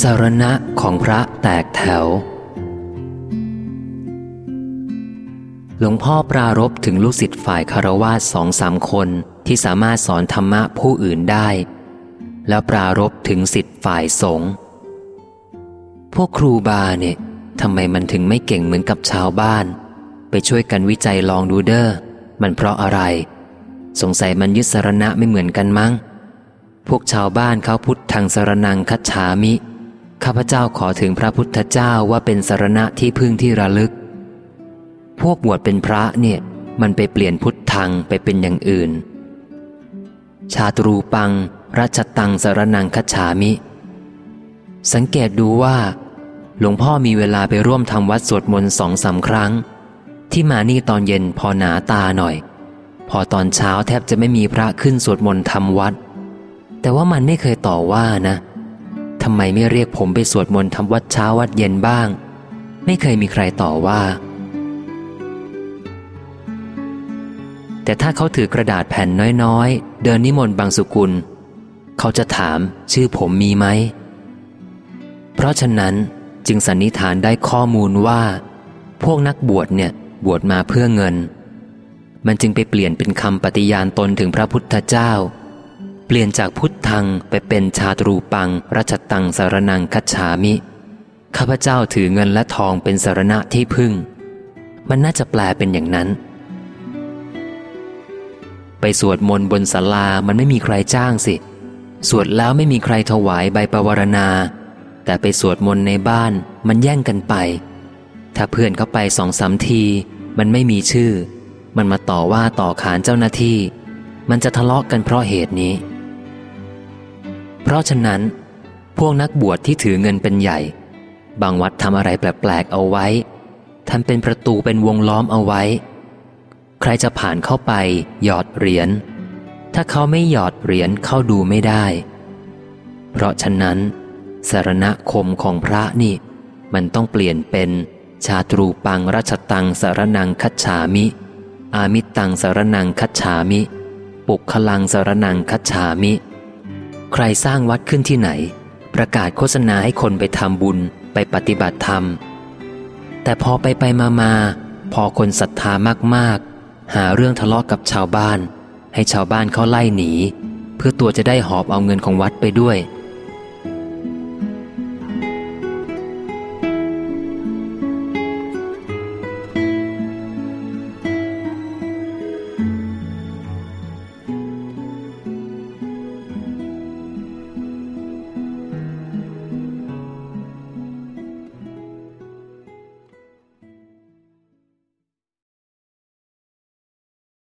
สารณะของพระแตกแถว หลวงพ่อปรารบถึงลูกศิษย์ฝ่ายคารวาสสองสามคนที่สามารถสอนธรรมะผู้อื่นได้ แล้วปรารบถึงสิทธิ์ฝ่ายสงฆ์พวกครูบาเนี่ยทำไมมันถึงไม่เก่งเหมือนกับชาวบ้าน ไปช่วยกันวิจัยลองดูเด้อมันเพราะอะไร สงสัยมันยึดสารณะไม่เหมือนกันมั้งพวกชาวบ้านเขาพุทธทางสารนังคัจฉามิ ข้าพเจ้าขอถึงพระพุทธเจ้าว่าเป็นสารณะที่พึ่งที่ระลึก พวกบวชเป็นพระเนี่ยมันไปเปลี่ยนพุทธทางไปเป็นอย่างอื่น ชาตรูปังรัชตังสารนังคัจฉามิ สังเกตดูว่า หลวงพ่อมีเวลาไปร่วมทำวัดสวดมนต์สองสาครั้ง ที่มานี่ตอนเย็นพอหนาตาหน่อย พอตอนเช้าแทบจะไม่มีพระขึ้นสวดมนต์ทำวัด แต่ว่ามันไม่เคยต่อว่านะ ทำไมไม่เรียกผมไปสวดมนต์ทำวัดเช้าวัดเย็นบ้าง ไม่เคยมีใครต่อว่า แต่ถ้าเขาถือกระดาษแผ่นน้อยๆ เดินนิมนต์บางสุกุล เขาจะถามชื่อผมมีไหม เพราะฉะนั้นจึงสันนิษฐานได้ข้อมูลว่า พวกนักบวชเนี่ยบวชมาเพื่อเงิน มันจึงไปเปลี่ยนเป็นคำปฏิญาณตนถึงพระพุทธเจ้า เปลี่ยนจากพุทธังไปเป็นชาตรูปังรัชตังสารนังคัจฉามิ ข้าพเจ้าถือเงินและทองเป็นสารณะที่พึ่ง มันน่าจะแปลเป็นอย่างนั้น ไปสวดมนต์บนศาลามันไม่มีใครจ้างสิ สวดแล้วไม่มีใครถวายใบประวรณา แต่ไปสวดมนต์ในบ้านมันแย่งกันไป ถ้าเพื่อนเข้าไปสองสามที มันไม่มีชื่อ มันมาต่อว่าต่อขานเจ้าหน้าที่มันจะทะเลาะกันเพราะเหตุนี้ เพราะฉะนั้น พวกนักบวชที่ถือเงินเป็นใหญ่ บางวัดทำอะไรแปลก ๆ เอาไว้ทำเป็นประตูเป็นวงล้อมเอาไว้ ใครจะผ่านเข้าไป หยอดเหรียญถ้าเขาไม่หยอดเหรียญเข้าดูไม่ได้ เพราะฉะนั้น สารณคมของพระนี่ มันต้องเปลี่ยนเป็นชาตรูปังรัชตังสารนังคัจฉามิ อามิตังสารนังคัจฉามิ ปุกขลังสารนังคัจฉามิ ใครสร้างวัดขึ้นที่ไหน ประกาศโฆษณาให้คนไปทำบุญไปปฏิบัติธรรม แต่พอไปไปมามาพอคนศรัทธามากๆ หาเรื่องทะเลาะกกับชาวบ้าน ให้ชาวบ้านเขาไล่หนี เพื่อตัวจะได้หอบเอาเงินของวัดไปด้วย